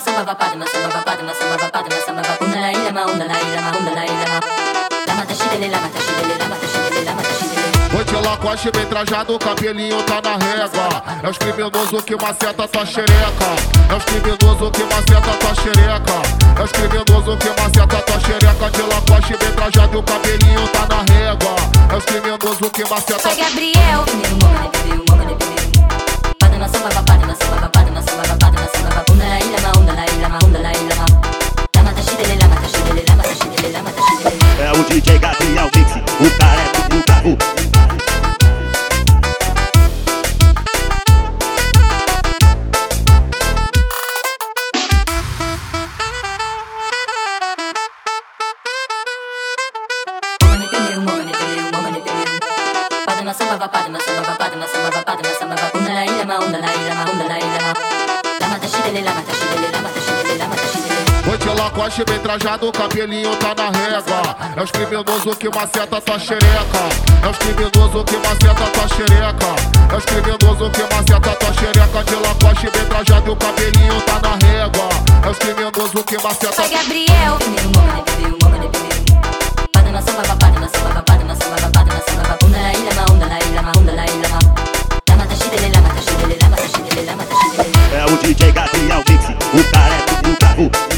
vapada, na samba vapada, na samba vapada, na samba vapada. Unda la ilha ma, unda la ilha ma, unda la ilha ma. Lama ta shidele, lama ta shidele, lama ta shidele, lama ta shidele. Noite lacoste bem trajado, o cabelinho tá na régua. É os criminosos que maceta tua xereca. É os criminosos que maceta tua xereca. É os criminosos que maceta tua xereca. De lacoste bem trajado, o cabelinho tá na régua. É os criminosos que maceta Vai, Gabriel. O DJ Gabriel Mix, o cara é do carro. Morra, primeiro morra, primeiro morra, primeiro. Vapada, na samba vapada, na samba vapada, na samba vapada, na samba vapada. Unda la ilha ma, unda la ilha ma, unda la ilha ma. Lama ta shidele, lama ta shidele, Lacoste coche bem trajado, o cabelinho tá na régua. É os criminosos que maceta tua xereca. É os criminosos que maceta tua xereca. É os criminosos que maceta tua xereca. De Lacoste bem trajado, o cabelinho tá na régua. É os criminosos que maceta tua Gabriel, samba, samba, samba, samba. Ilha, ma, onda ilha, ma, onda ilha, ma. Tá chidele. É o DJ Gabriel Mix, o cara é do carro.